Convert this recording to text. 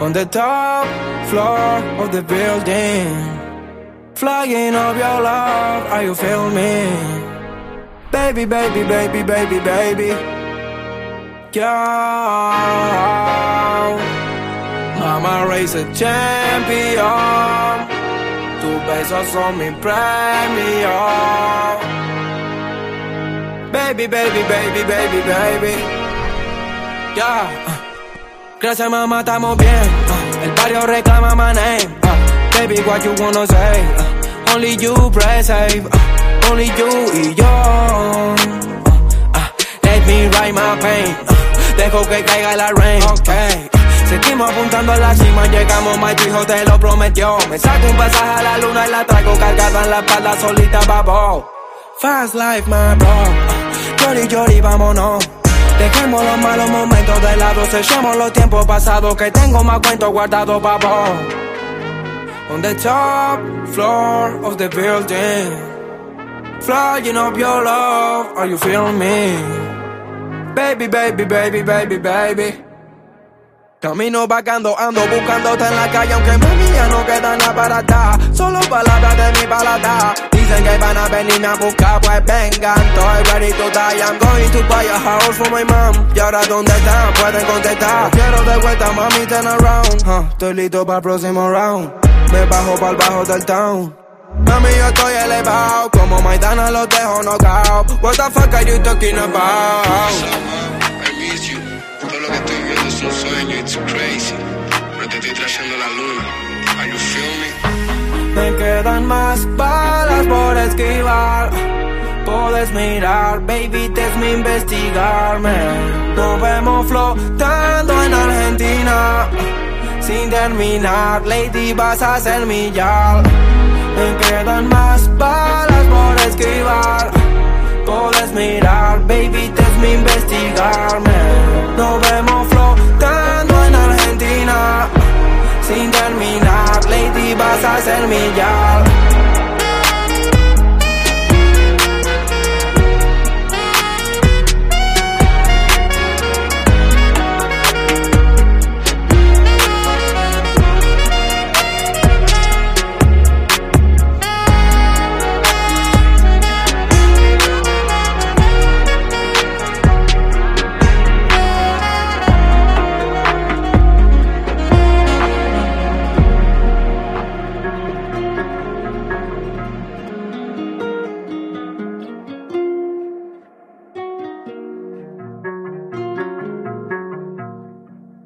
on the top floor of the building, flying up your love. Are you me? Baby, baby, baby, baby, baby. Yeah. Mama raise a champion. Tus besos son mi premio. Baby, baby, baby, baby, baby. Gracias mamá, estamos bien. El barrio reclama my name. Baby, what you wanna say? Only you save. Uh, only you y yo. Let me write my pain. Dejo que caiga la rain. Okay. Seguimos apuntando a la cima, llegamos, my hijo te lo prometió. Me saco un pasaje a la luna y la traigo cargada en la espalda solita, babo. Fast life, my bro. Jory, Jory, vámonos. Los malos momentos de lado, sellemos los tiempos pasados que tengo más cuentos guardados, babo. On the top floor of the building, flying up your love, are you feeling me? Baby, baby, baby, baby, baby. Camino vagando, ando buscándote en la calle, aunque mami ya no queda nada para dar. Solo palabras de mi palabra. Dicen que van a venirme a buscar, pues vengan. Estoy ready to die, I'm going to buy a house for my mom. Y ahora, ¿dónde están? Pueden contestar. Quiero de vuelta, mami, turn around. Huh, estoy listo para el próximo round. Me bajo para el bajo del town. Mami, yo estoy elevado. Como Maidana los dejo knockout. What the fuck are you talking about? I miss you. Todo lo que estoy viendo es un sueño, it's crazy. Pero te estoy trayendo la luna. Are you feel me? Me quedan más por esquivar. Puedes mirar, baby, te mi investigarme. Nos vemos flotando en Argentina. Sin terminar, lady, vas a ser mi yal. Me quedan más balas por esquivar. Puedes mirar, baby, te mi investigarme.